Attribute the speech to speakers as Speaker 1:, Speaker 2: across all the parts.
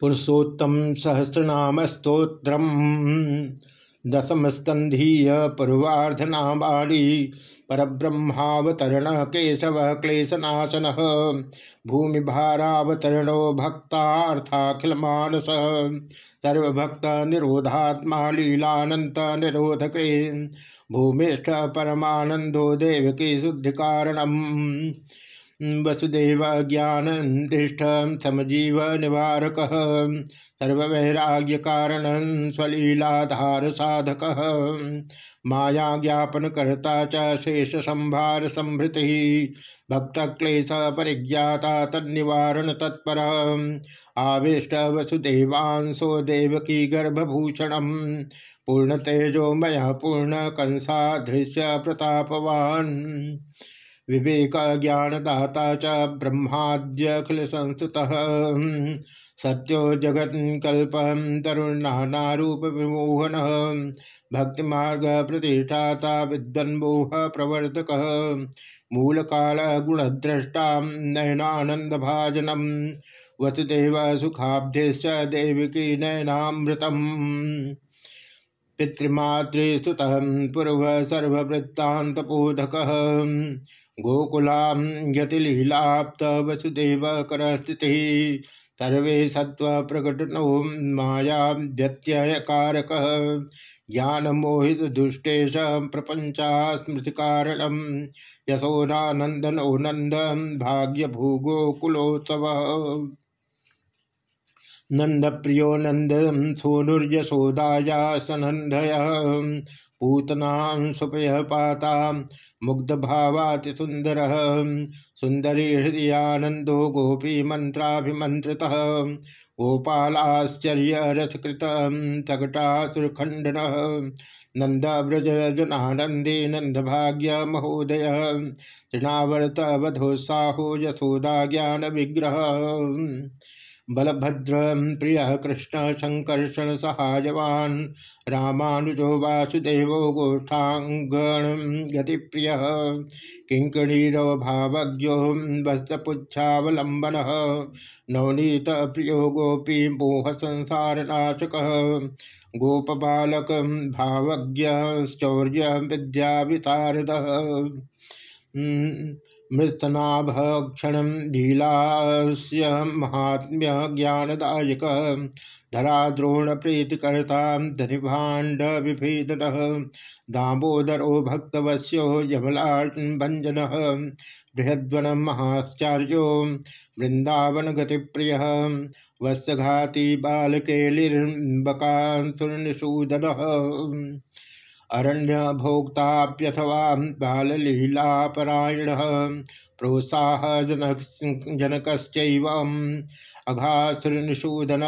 Speaker 1: पुरुषोत्तम सहस्रनाम स्त्रोत्र दशम स्कंधीय पूर्वाधनावाणी परब्रह्मावतरण केशव क्लेशनाशन। भूमि भारावतरणो भक्तार्थाखिल मानस सर्वभक्त निरोधात्मा लीलानंत निरोधक। भूमिष्ठ परमानंदो देवकी शुद्धि कारणम वसुदेव ज्ञान दृष्ट समजीव निवारक सर्वैराग्य कारण स्वलीलाधार साधक माया ज्ञापन करता च शेष संभार संभृति भक्त क्लेश परिज्ञाता तन्निवारण तत्पर आविष्ट वसुदेवांशो देवकी गर्भभूषण पूर्ण तेजोमय पूर्ण कंसादृश्य प्रतापवान विवेक ज्ञानदाता च ब्रह्माद्यखिल संस्तुत सत्यो जगत्कल्प तरुणारूप विमोहन भक्ति मार्ग प्रतिष्ठाता विद्वन्मोह प्रवर्तक। मूल काल गुणद्रष्टा नयनानंद भाजनम वसुदेव सुखाब्धेश देवकी नयनामृतम। पितृमातृस्तुत पूर्व सर्ववृत्तांतपोधक गोकुलां यतिलीलाप्त वसुदेव कर स्थिति सर्वे सत्व प्रकटनो माया व्यत्ययकारक। ज्ञान मोहित दुष्टेश प्रपंचा स्मृति कारणम यशोनानंदनो नंद भाग्य भूगोकुलोत्सव नंद प्रियो नंद सोनुर्यशोदाया सनंदय पूतना सुपय पाता मुग्ध भावाति सुंदर सुंदरी हृदयानंदो गोपी मंत्राभिमंत्रित गोपालाश्चर्य रसकृत तकटासुरखंडन नंद व्रज जनानंदी नंद भाग्य महोदय तृणावर्त वधोत्साहो यशोदा ज्ञान विग्रह बलभद्र प्रिय कृष्ण संकर्षण सहायवान। वासुदेव गोष्ठांगण गति प्रिय किंकणीरव भावज्ञो वस्तपुच्छावलंबन नवनीत प्रियो गोपी मोह संसार नाशक। गोप बालक भावज्ञ, शौर्य विद्या वितारद मृत्सनाभक्षण धीलास्य महात्म्य ज्ञानदायक धराद्रोण प्रीतिकर्ता धनिभाण्ड विभेद दामोदरो भक्तवश्यो यमलाभंजन बृहद्वन महाश्चार्यो वृंदावन गतिप्रिय वत्सघाती बालकेलिर्बकासुरनिषूदन अरण्य भोक्ताप्यथवा बाललीलापरायण प्रोत्साह जनक जनकश्चैव अघासुरनिषूदन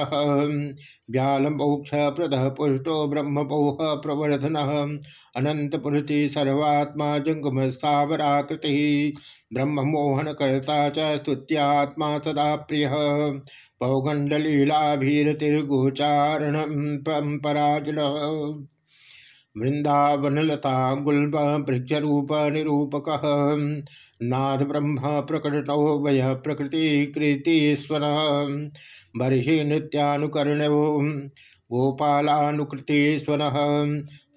Speaker 1: व्यालमोक्ष प्रद पुष्टो ब्रह्मपोह प्रवर्धन अनंतपुरति सर्वात्मा जंगम स्थावराकृति ब्रह्ममोहन कर्ता च स्तुत्यात्मा सदा प्रिय पौगंडलीलाभीरतिर्गोचारण पराजल वृंदावनलता गुल्ब वृक्षरूप निरूपक नाथ ब्रह्म प्रकटो वय प्रकृति कृतिस्वर बर्हि नृत्यानुकरण गोपालानुकृतिस्वन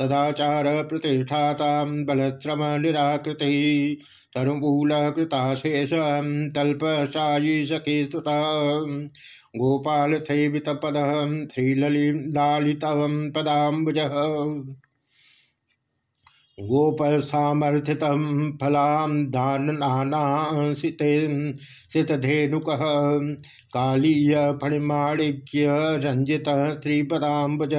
Speaker 1: सदाचार प्रतिष्ठाता बलश्रम निराकृति। तरुमूल कृताशेष तल्पशायी सखी स्तुता गोपाल सेवित पद श्रीललित पदाबुज गोपसामर्थित फलां दाननाशितेनुक कालीय फणिमाणिक्य रंजित श्रीपदाबुज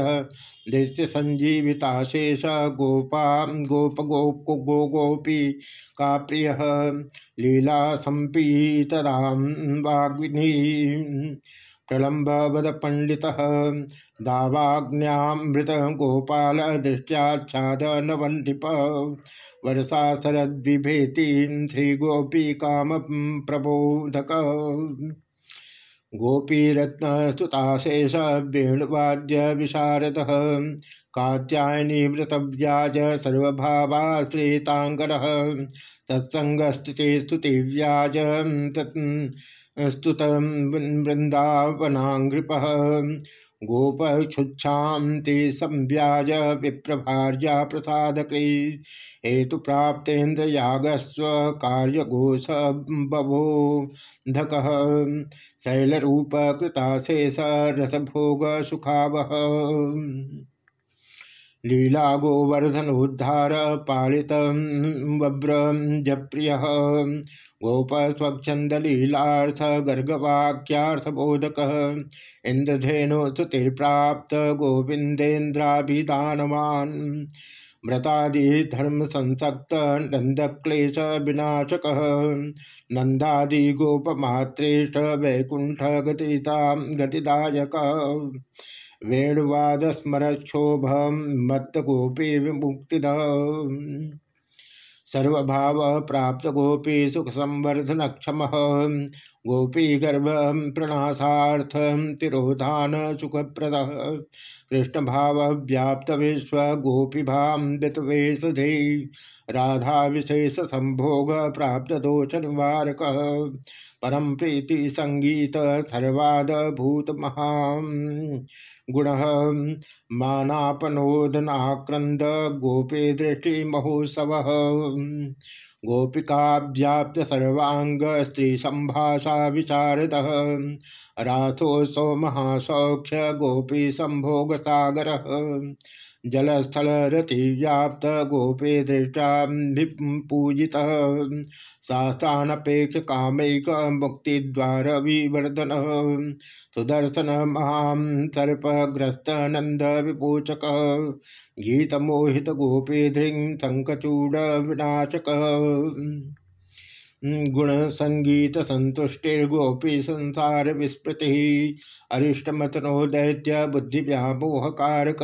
Speaker 1: दृश्य संजीविताशेष गोपा, गोप गोप गो गोपी का प्रिय। लीला संपीतरां वाग्विनी। प्रलम्ब वद पंडित दावाग्न्यामृत गोपाल दृष्टाच्छाद नवन्धिप वर्षा शरद्विभेति श्री गोपी काम प्रबोधक गोपीरत्नस्तुताशेष वेणुवाद्य विशारद कात्यायनी व्रतव्याज सर्वभावाश्रितांगन सत्संगस्तुति स्तुतिव्याज स्तुत वृंदावनाघ्रिप गोपक्षुच्छान्ति संव्याज विप्रभार्या प्रसादकृ हेतु प्राप्तेन्द्र यागस्व कार्यघोष बभो धक। शैलरूप कृताशेष रसभोग सुखावह लीला गोवर्धनोद्धार पालित वव्र जप्रिय। गोप स्वच्छंद लीलार्थ गर्गवाक्यार्थबोधक इंद्रधेनु स्तुतिर्प्राप्त गोविंदेन्द्राभिधानवान् मृतादि धर्म संसक्त नंदक्लेश विनाशक नंदादि गोपमात्रेष्ठ वैकुंठ गतिता गतिदायक। वेणुवाद स्मरक्षोभ मत्त गोपी विमुक्तिद। सर्वभाव प्राप्त गोपी सुख संवर्धन क्षम गोपी गर्भ प्रणाशाथ तिरोधान सुखप्रद कृष्ण भाव व्याप्त विश्व गोपी भावेशधि राधा विशेष संभोग प्राप्त दोष निवारक परम प्रीति संगीत सर्वाद भूत महा गुण मानापनोदनाक्रंद गोपी दृष्टि महोत्सव गोपिकाव्याप्त सर्वांग स्त्री संभाषा विचारद राथोत्सव महासौख्य गोपी संभोग सागर जलस्थल रति व्याप्त गोपे दृष्टा पूजित शास्त्रानपेक्ष कामक मुक्ति द्वार विवर्धन सुदर्शन महाम सर्पग्रस्त नंद विपूचक गीत मोहित गोपी धृंग शंकचूड़ विनाशक गुण संगीत संतुष्टिर्गोपी संसार विस्मृति अरिष्टमतनो दैत्य बुद्धि व्यामोह कारक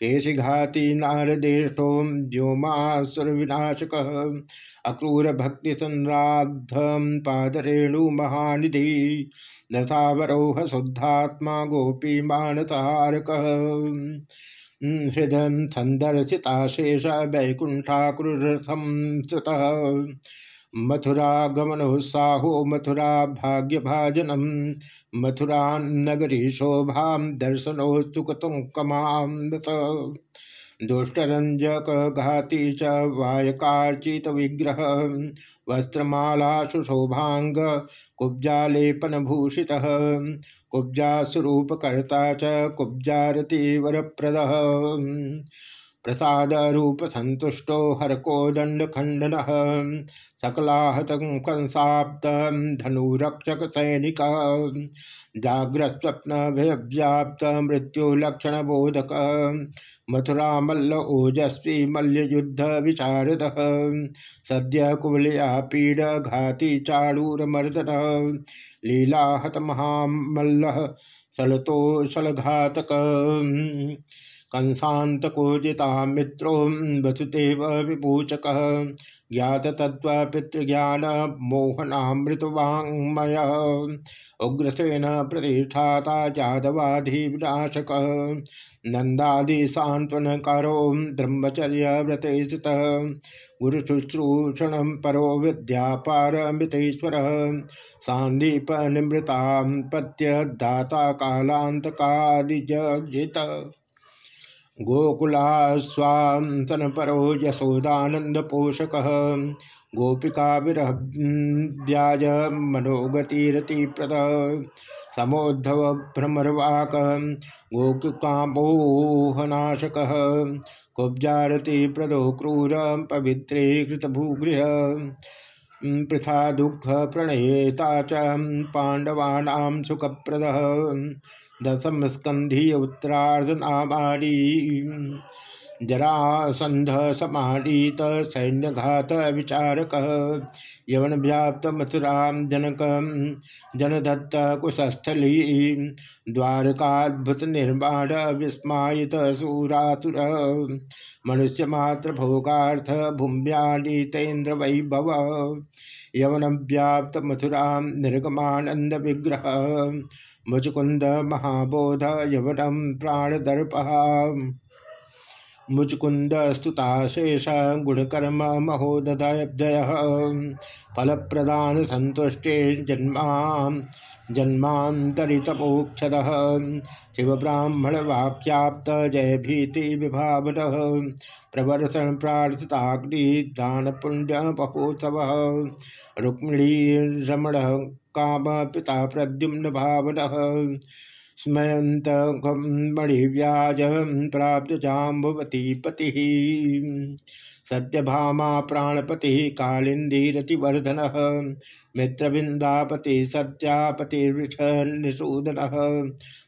Speaker 1: केशिघाती नारदेष्टो व्योमासुर विनाशक अक्रूर भक्ति संराध पादरेणु महानिधि दशावरोह शुद्धात्मा गोपी मानतारक हृदय संदर्शिताशेष वैकुंठाकुरथम सुत मथुरा गमनोत्साहो मथुरा भाग्य भाजनम मथुरा नगरी शोभा दर्शनोत्सुकतुकमां दुष्टरंजक घाती च वायकार्चित विग्रह वस्त्रमाला सुशोभांग कुब्जालेपन भूषित कुब्जा स्वरूपकर्ता च कुब्जारती वरप्रद प्रसाद रूप संतुष्टो हरको दंड खंडन सकलाहत कंसाप्त धनुरक्षक सैनिक जाग्रस्वप्न व्याप्त मृत्यु लक्षण बोधक मथुरा मल्ल ओजस्वी मल्ल युद्ध विचारद सद्य कुबलिया पीड़ घाती चाड़ूर मर्दन। लीलाहत महामल्ल सलतो सलघातक। कंसात को जिता मित्रो वसुदेव विपूचक ज्ञात तत्व पितृज्ञान मोहनामृतवांगमय उग्रसेन प्रतिष्ठाता जादवाधिविनाशक नंदादि सांत्वन करो ब्रह्मचर्य व्रते स्थित गुरुशुश्रूषण परो विद्यापारमितेश्वर। सांदीप निमृता पत्य दाता कालांत कालिजित गोकुलास्वासन परो यशोदानंद पोषक गोपिका विरह व्याज मनोगतिरति प्रद समोद्धव भ्रमरवाक। गोकुकामोहनाशक कुब्जारति प्रदो क्रूर पवित्रीकृत भूगृह पृथा दुख प्रणयेता च पांडवानां सुखप्रद। दशम स्कंधी उत्तरार्धनामारी जरासंध समाडीत सैन्यघात विचारक यवन व्याप्त मथुरा जनक जनदत्त कुशस्थली द्वारकाद्भुत निर्माण विस्मायित सूरासुर मनुष्य मात्र भोगार्थ भूम्यानीतेन्द्र वैभव यवन व्याप्त मथुरा निर्गमानंद विग्रह मुचकुंद महाबोध यवनम प्राणदर्प। मुचकुंद स्तुताशेष गुणकर्म महोदय फल प्रदान संतुष्टे जन्मा जन्मांतरितमोक्षद शिव ब्राह्मण वाक्याप्त जय भीति विभावन। प्रवर्षण प्रार्थिताग्नि दान पुण्य महोत्सव। रुक्मिणी रमण काम पिता प्रद्युम्न भावन। स्मयंत मणिव्याज प्राप्त जाम्बवती पति। सत्यभामा प्राणपति कालिंदीरतिवर्धन मित्रबिंदापति सत्यापतिर्विषनिषूदन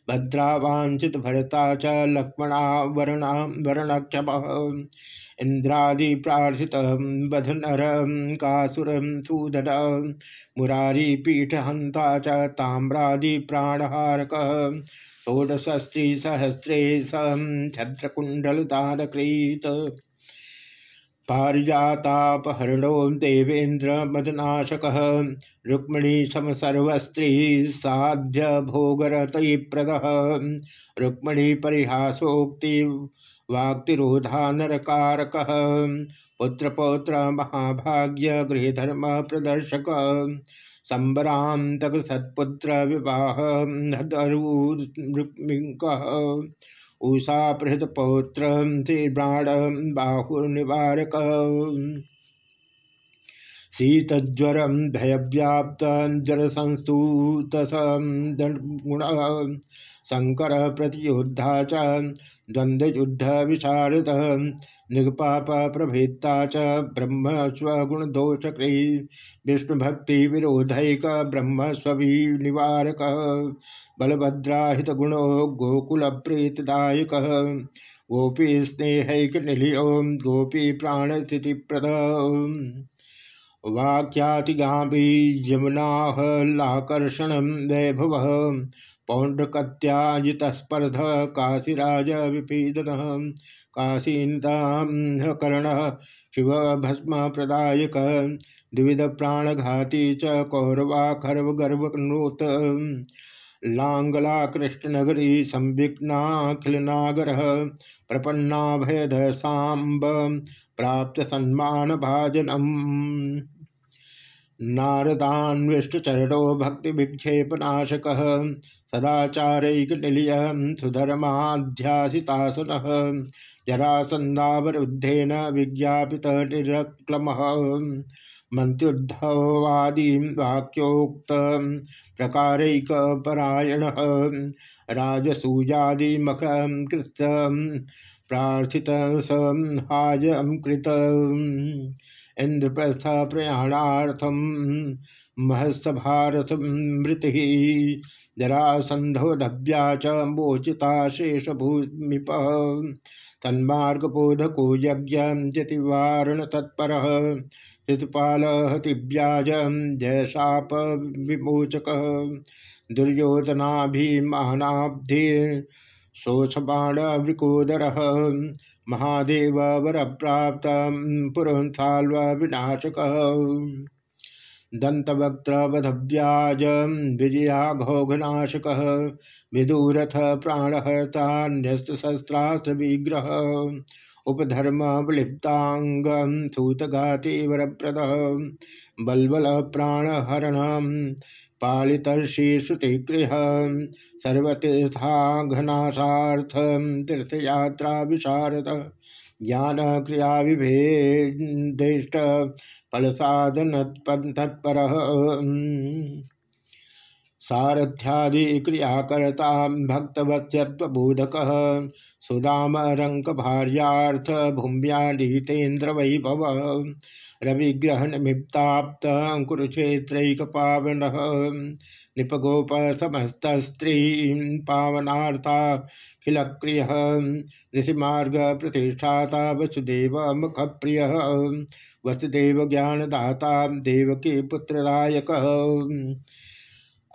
Speaker 1: भद्रावांछित भरता च लक्ष्मणा वरणा वरणक्षम। इंद्रादि प्रार्थित बधनर कासुर सूदन मुरारी पीठहंता च ताम्रादि प्राणहारक षोडशस्त्री सहस्रे छत्रकुंडलतारकृत पारिजातापहरणो देवेन्द्र मदनाशक रुक्मणी समसर्वस्त्री वाक्तिरोधा नरकारक पुत्र पौत्र महाभाग्य गृहधर्म प्रदर्शक। संबरांतक सत्पुत्र विवाह उषा पृहृत पौत्र श्रीब्राण बाहुर्निवारक शीतज्वर भयव्याप्त संस्तूत गुण शंकर प्रतियोद्धा च द्वंद्वयुद्ध विशारद निगपाप प्रभेत्ता च ब्रह्म स्वगुण दोषकृ विष्णु भक्ति विरोधक ब्रह्म स्वि निवारक बलभद्राहित गुणो गोकुल प्रीतदायक गोपी स्नेहक निलियो गोपी प्राण स्थिति प्रद वाक्यातिगामी यमुनाहलाकर्षण वैभव। पौंड्रकत्याजित स्पर्ध काशीराज विपीदन काशीकर्ण शिव भस्म प्रदायक द्विविध प्राणघाती च कौरवा खर्व गर्भनोत लांगला कृष्णनगरी संविघ्नाखिलनागर। प्रपन्नाभयद सांब प्राप्त सन्मान भाजनम नारदान्विष्टचरणो भक्तिविक्षेपनाशक सदाचारैकनिलय सुधर्माध्यासितासन जरासंधावरुद्धेन विज्ञापित निरक्लम मंत्रुद्धवादी वाक्योक्त प्रकारैकपरायण राजसूयादिमख कृत प्रार्थित कृत इंद्रप्रस्थ प्रयाणार्थम महत्सभारथ मृति। जरासंधो दभ्या च मोचिता शेषभूमिप तन्मार्गबोधको यज्ञ जतिवारण तत्पर चितपाल हतिव्याज जयशाप विमोचक दुर्योधनाभिमानाब्धि शोषबाण वृकोदर महादेव वर प्राप्त पुरंसाल्व विनाशक। दंतवक्त्रवधव्याज विजया घोघनाशक, विदूरथ प्राणहर्ता न्यस्तशस्त्रास्त्र विग्रह। उपधर्म विलिप्तांग सूतघाती वरप्रद, बलबल प्राणहरण पालितर्षि श्रुतिगृह सर्वतीर्थाघनाशाथ तीर्थयात्रा विशारद ज्ञान क्रिया विभेदेष्ट फल साधन तत्पर। सारथ्यादि क्रियाकर्ता भक्तवत्सत्वबोधक सुदाम रंक भार्याथ भूम्या वैभव रविग्रहण मिप्ताप्त कुरुक्षेत्रक पावन निपगोप समस्त स्त्री पावनार्था खिलक्रिय ऋषिमार्ग प्रतिष्ठाता वसुदेव मुख प्रिय वसुदेव ज्ञानदाता देवकी पुत्रदायक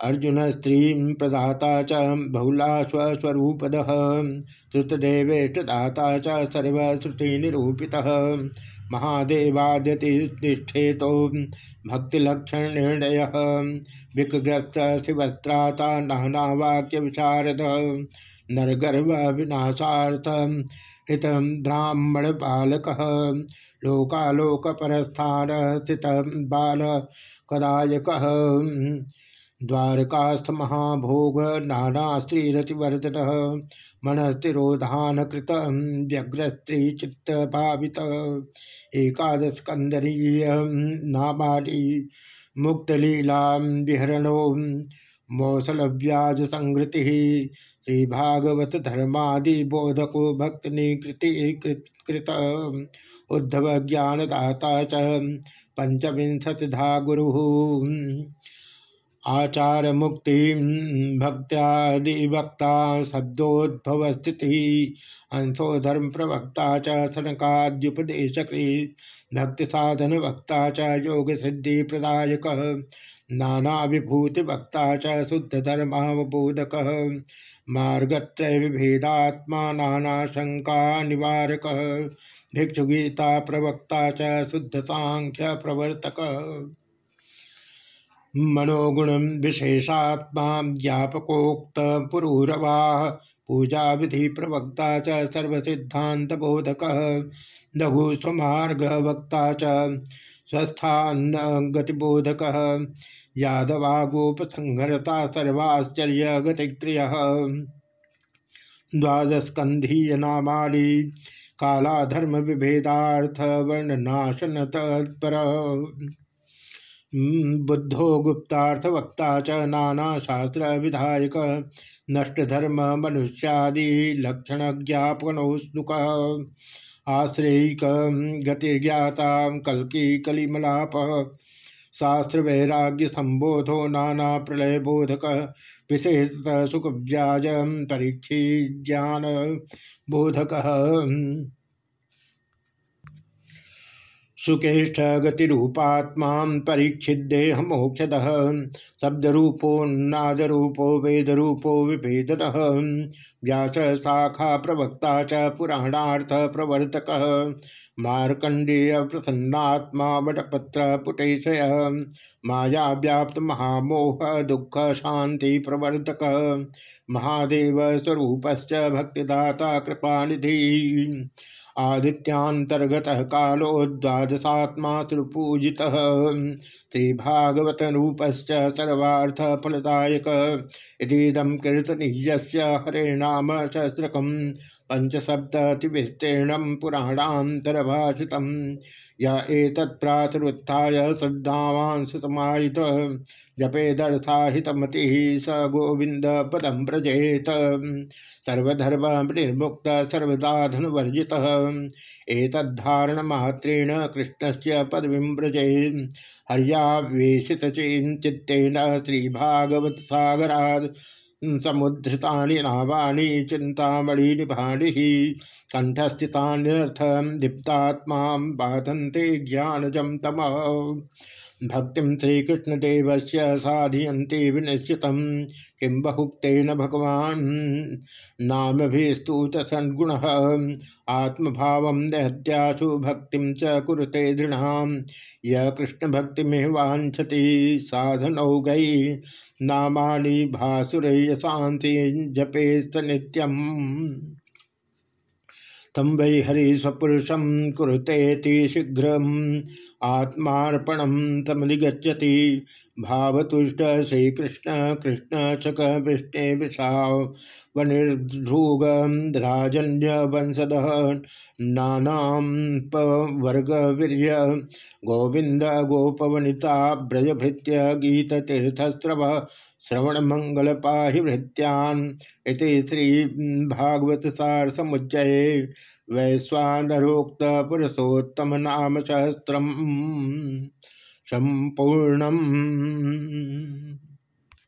Speaker 1: अर्जुन स्त्री प्रदाता च बहुला स्वस्वरूपद श्रुतदेवेष्टदाता च सर्वश्रुतिनिरूपितः। महादेवाद्यतिष्ठेतो भक्तिलक्षण निर्णय विकग्रस्त शिवस्त्राता नानावाक्य विशारद नरगर्भ विनाशाथ हित ब्राह्मण बालक लोकालोक द्वारकास्थ महाभोग नाना स्त्रीरतिवर्धन मन स्थिरोधान कृत व्यग्रस्त्री चित्त भावित एकादश कंदरीय नामाली मुक्तलीला विहरणो मौसल व्याज संगृति श्री भागवत धर्मादि बोधको भक्त निकृति कृत उद्धव ज्ञानदाता च पंचविंशतिधा गुरु। आचार मुक्ति भक्त्यादिवक्ता शब्दोद्भव स्थिति अंशो धर्म प्रवक्ता च सनकाद्युपदेशकृत भक्ति साधन वक्ता च योग सिद्धि प्रदायक नाना विभूति वक्ता च शुद्ध धर्मावबोधक मार्गत्रय विभेदात्मा नाना शंका निवारक भिक्षुगीता प्रवक्ता च शुद्ध सांख्य प्रवर्तक मनोगुण विशेषात्मा ज्ञापकोक्त पुरूरवा। पूजा विधि प्रवक्ता च सर्वसिद्धांत बोधक लघु स्वमार्ग वक्ता च स्वस्थान गतिबोधक यादवा गोप सर्वाश्चर्य गतिक्रिय द्वादस्कंधीय नामाली कालाधर्म विभेदार्थ वर्णनाशन तत्पर बुद्धो गुप्तार्थ वक्ता च नाना शास्त्र विधायक। नष्ट धर्म मनुष्यादि लक्षण ज्ञापनोस्तुक आश्रयिक गतिर्ज्ञाता कल्की कलिमलाप। शास्त्र वैराग्य संबोधो नाना प्रलय बोधक विशेषतः सुख व्याज परीक्षी ज्ञान बोधक। सुकेष्ठ गतिरूपात्मा परीक्षिदेह मोक्षद शब्दरूपोन्नादरूपो, वेदरूपो विभेदत व्यास शाखा प्रवक्ता च पुराणार्थ प्रवर्तक मार्कंडेय प्रसन्नात्मा वटपत्र पुटेशय माया व्याप्त महामोह दुख शांति प्रवर्तक महादेव स्वरूपश्च भक्तिदाता कृपानिधि। आदित्यांतर्गत कालो द्वादशात्मा श्री श्रीभागवत रूपश्च सर्वार्थ फलदायक इदम कीर्तनीय सहस्रक पंचसप्ततिविस्तीर्ण पुराणान्तरभाषित य एतत्प्रातरुत्थाय श्रद्धावांशतमायित जपेदर्थाहितमति स गोविंद पदम व्रजेत। सर्वधर्म निर्मुक्त सर्वदाधन वर्जित एतद्धारण मात्रेण कृष्ण से पदवीं व्रजे हरियावेशित चित्तेन समुद्धृता नावाणी चिंतामणि निभाणि कंठस्थितान्यर्थ दीप्तात्मा बाधन्ते ज्ञानजम तम। भक्ति श्रीकृष्णदेव से साधयती विनिश्चित। किं बहुक्न भगवान? नाम स्तूत सन्गुण भक्ति च कुरुते दृढ़। यह कृष्ण भक्ति में वाछति साधनौ भासुर शांति जपे नित्यम। तम वै हरि स्वपुरुषम कुरुतेति शीघ्र आत्मार्पणम तमधिगछति भावतुष्ट श्रीकृष्ण, कृष्ण शक विष्णे विषा वनिर्ध्रुग राजन्य वंशद नानावर्ग वीर्य गोविंद गोपवनिता, ब्रजभृत्य गीत तीर्थस्रव श्रवण मंगल पाहि भृत्यान इति श्री भागवत सार समुच्चये वैश्वानरोक्त पुरुषोत्तम नाम सहस्रम संपूर्णम